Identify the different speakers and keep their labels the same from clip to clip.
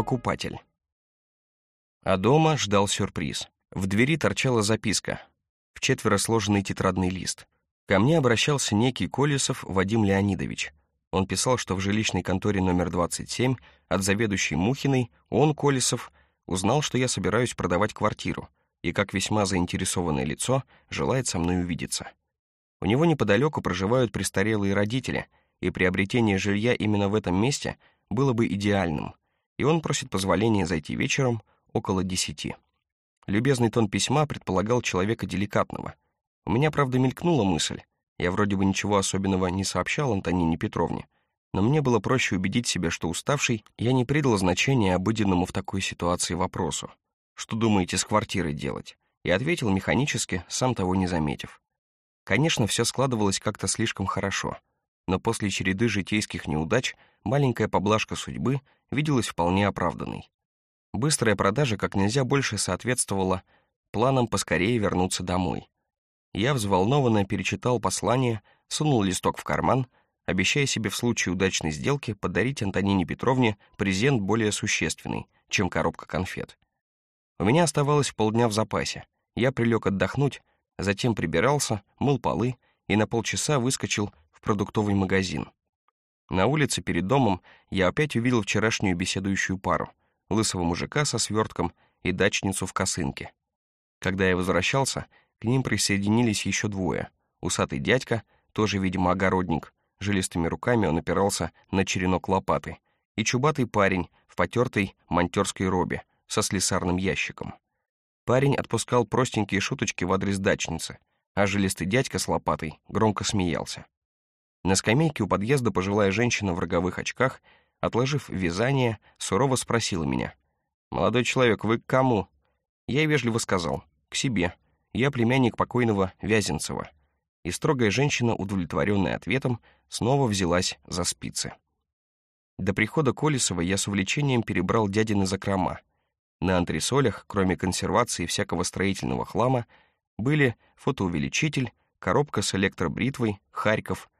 Speaker 1: Покупатель. А дома ждал сюрприз. В двери торчала записка, в четверо сложенный тетрадный лист. Ко мне обращался некий Колесов Вадим Леонидович. Он писал, что в жилищной конторе номер 27 от заведующей Мухиной он, Колесов, узнал, что я собираюсь продавать квартиру, и как весьма заинтересованное лицо желает со мной увидеться. У него неподалеку проживают престарелые родители, и приобретение жилья именно в этом месте было бы идеальным, и он просит позволения зайти вечером около десяти. Любезный тон письма предполагал человека деликатного. У меня, правда, мелькнула мысль. Я вроде бы ничего особенного не сообщал Антонине Петровне, но мне было проще убедить себя, что уставший, я не придал значения обыденному в такой ситуации вопросу. «Что думаете с квартирой делать?» И ответил механически, сам того не заметив. Конечно, все складывалось как-то слишком хорошо, но после череды житейских неудач маленькая поблажка судьбы виделась вполне оправданной. Быстрая продажа как нельзя больше соответствовала планам поскорее вернуться домой. Я взволнованно перечитал послание, сунул листок в карман, обещая себе в случае удачной сделки подарить Антонине Петровне презент более существенный, чем коробка конфет. У меня оставалось полдня в запасе. Я прилег отдохнуть, затем прибирался, мыл полы и на полчаса выскочил продуктовый магазин. На улице перед домом я опять увидел вчерашнюю беседующую пару — лысого мужика со свертком и дачницу в косынке. Когда я возвращался, к ним присоединились еще двое. Усатый дядька, тоже, видимо, огородник, жилистыми руками он опирался на черенок лопаты, и чубатый парень в потертой монтерской робе со слесарным ящиком. Парень отпускал простенькие шуточки в адрес дачницы, а жилистый дядька с лопатой громко смеялся. На скамейке у подъезда пожилая женщина в роговых очках Отложив вязание, сурово спросила меня. «Молодой человек, вы к кому?» Я вежливо сказал. «К себе. Я племянник покойного Вязенцева». И строгая женщина, удовлетворенная ответом, снова взялась за спицы. До прихода Колесова я с увлечением перебрал дядины закрома. На антресолях, кроме консервации всякого строительного хлама, были фотоувеличитель, коробка с электробритвой, Харьков,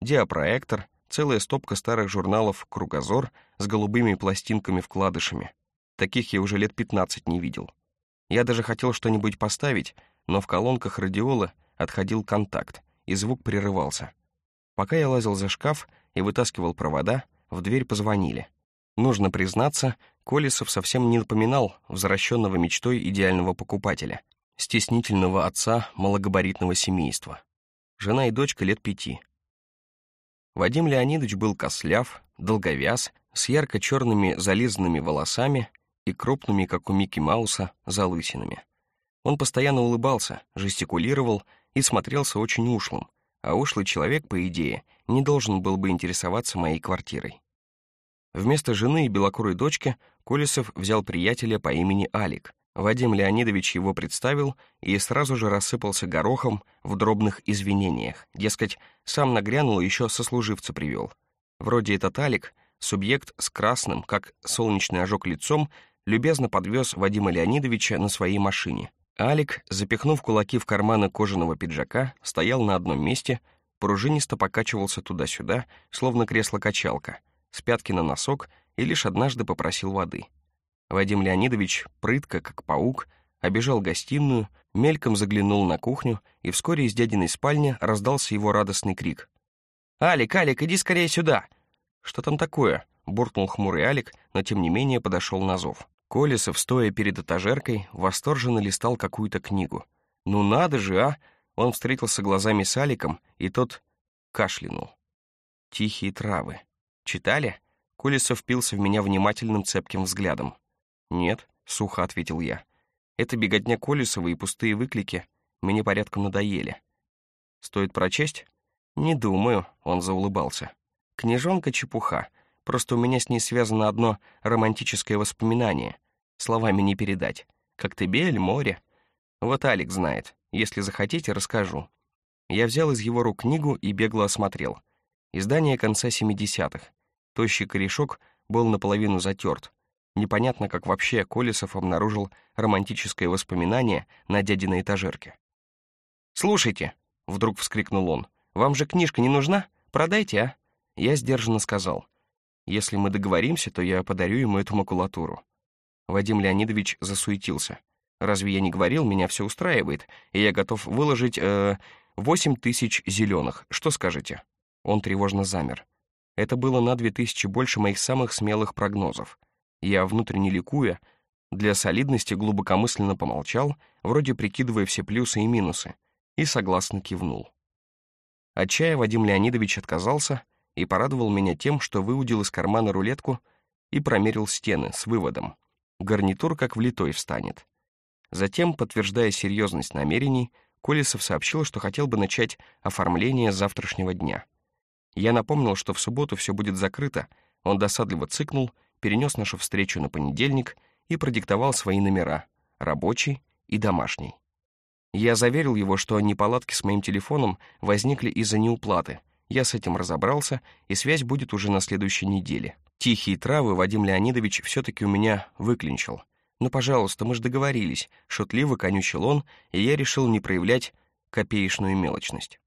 Speaker 1: диапроектор, целая стопка старых журналов «Кругозор» с голубыми пластинками-вкладышами. Таких я уже лет 15 не видел. Я даже хотел что-нибудь поставить, но в колонках радиола отходил контакт, и звук прерывался. Пока я лазил за шкаф и вытаскивал провода, в дверь позвонили. Нужно признаться, Колесов совсем не напоминал возвращенного мечтой идеального покупателя, стеснительного отца малогабаритного семейства. Жена и дочка лет пяти, Вадим Леонидович был косляв, долговяз, с ярко-черными зализанными волосами и крупными, как у Микки Мауса, залысинами. Он постоянно улыбался, жестикулировал и смотрелся очень ушлым, а ушлый человек, по идее, не должен был бы интересоваться моей квартирой. Вместо жены и белокурой дочки Колесов взял приятеля по имени Алик, Вадим Леонидович его представил и сразу же рассыпался горохом в дробных извинениях. Дескать, сам нагрянул еще сослуживца привел. Вроде этот Алик, субъект с красным, как солнечный ожог лицом, любезно подвез Вадима Леонидовича на своей машине. Алик, запихнув кулаки в карманы кожаного пиджака, стоял на одном месте, пружинисто покачивался туда-сюда, словно кресло-качалка, с пятки на носок и лишь однажды попросил воды — Вадим Леонидович, прытко, как паук, обежал гостиную, мельком заглянул на кухню, и вскоре из дядиной спальни раздался его радостный крик. «Алик, Алик, иди скорее сюда!» «Что там такое?» — буркнул хмурый Алик, но тем не менее подошел на зов. Колесов, стоя перед этажеркой, восторженно листал какую-то книгу. «Ну надо же, а!» Он встретился глазами с Аликом, и тот кашлянул. «Тихие травы». «Читали?» Колесов впился в меня внимательным цепким взглядом. «Нет», — сухо ответил я. «Это беготня Колесова и пустые выклики мне порядком надоели». «Стоит прочесть?» «Не думаю», — он заулыбался. «Книжонка чепуха. Просто у меня с ней связано одно романтическое воспоминание. Словами не передать. Коктебель, море. Вот Алекс знает. Если захотите, расскажу». Я взял из его рук книгу и бегло осмотрел. Издание конца 70-х. Тощий корешок был наполовину затерт, Непонятно, как вообще Колесов обнаружил романтическое воспоминание на дядиной этажерке. «Слушайте», — вдруг вскрикнул он, — «вам же книжка не нужна? Продайте, а?» Я сдержанно сказал. Если мы договоримся, то я подарю ему эту макулатуру». Вадим Леонидович засуетился. «Разве я не говорил, меня все устраивает, и я готов выложить э, 8 тысяч зеленых. Что скажете?» Он тревожно замер. Это было на две тысячи больше моих самых смелых прогнозов. Я, внутренне ликуя, для солидности глубокомысленно помолчал, вроде прикидывая все плюсы и минусы, и согласно кивнул. От чая Вадим Леонидович отказался и порадовал меня тем, что выудил из кармана рулетку и промерил стены с выводом. Гарнитур как влитой встанет. Затем, подтверждая серьезность намерений, Колесов сообщил, что хотел бы начать оформление завтрашнего дня. Я напомнил, что в субботу все будет закрыто, он досадливо цыкнул, перенес нашу встречу на понедельник и продиктовал свои номера — рабочий и домашний. Я заверил его, что неполадки с моим телефоном возникли из-за неуплаты. Я с этим разобрался, и связь будет уже на следующей неделе. Тихие травы Вадим Леонидович все-таки у меня выклинчил. «Ну, пожалуйста, мы же договорились», — шутливо конючил он, и я решил не проявлять копеечную мелочность.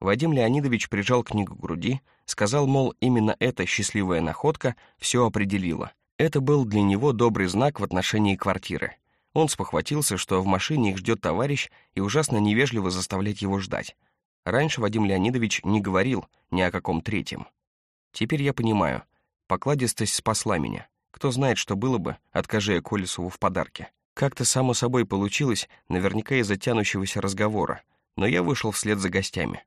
Speaker 1: Вадим Леонидович прижал книгу к груди, сказал, мол, именно эта счастливая находка все определила. Это был для него добрый знак в отношении квартиры. Он спохватился, что в машине их ждет товарищ, и ужасно невежливо заставлять его ждать. Раньше Вадим Леонидович не говорил ни о каком третьем. Теперь я понимаю, покладистость спасла меня. Кто знает, что было бы, откажи я Колесову в подарке. Как-то само собой получилось, наверняка из-за тянущегося разговора, но я вышел вслед за гостями.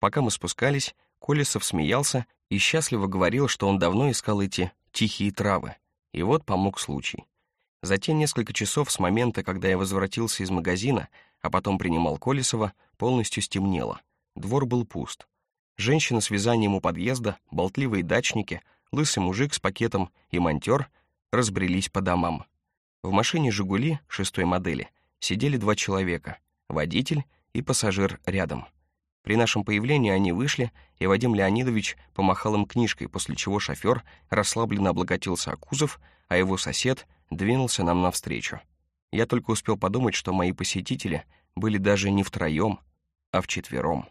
Speaker 1: Пока мы спускались, Колесов смеялся и счастливо говорил, что он давно искал эти тихие травы. И вот помог случай. За те несколько часов с момента, когда я возвратился из магазина, а потом принимал Колесова, полностью стемнело. Двор был пуст. Женщина с вязанием у подъезда, болтливые дачники, лысый мужик с пакетом и монтер разбрелись по домам. В машине «Жигули» шестой модели сидели два человека — водитель и пассажир рядом — при нашем появлении они вышли, и Вадим Леонидович помахал им книжкой, после чего шофер расслабленно облокотился о кузов, а его сосед двинулся нам навстречу. Я только успел подумать, что мои посетители были даже не втроем, а вчетвером.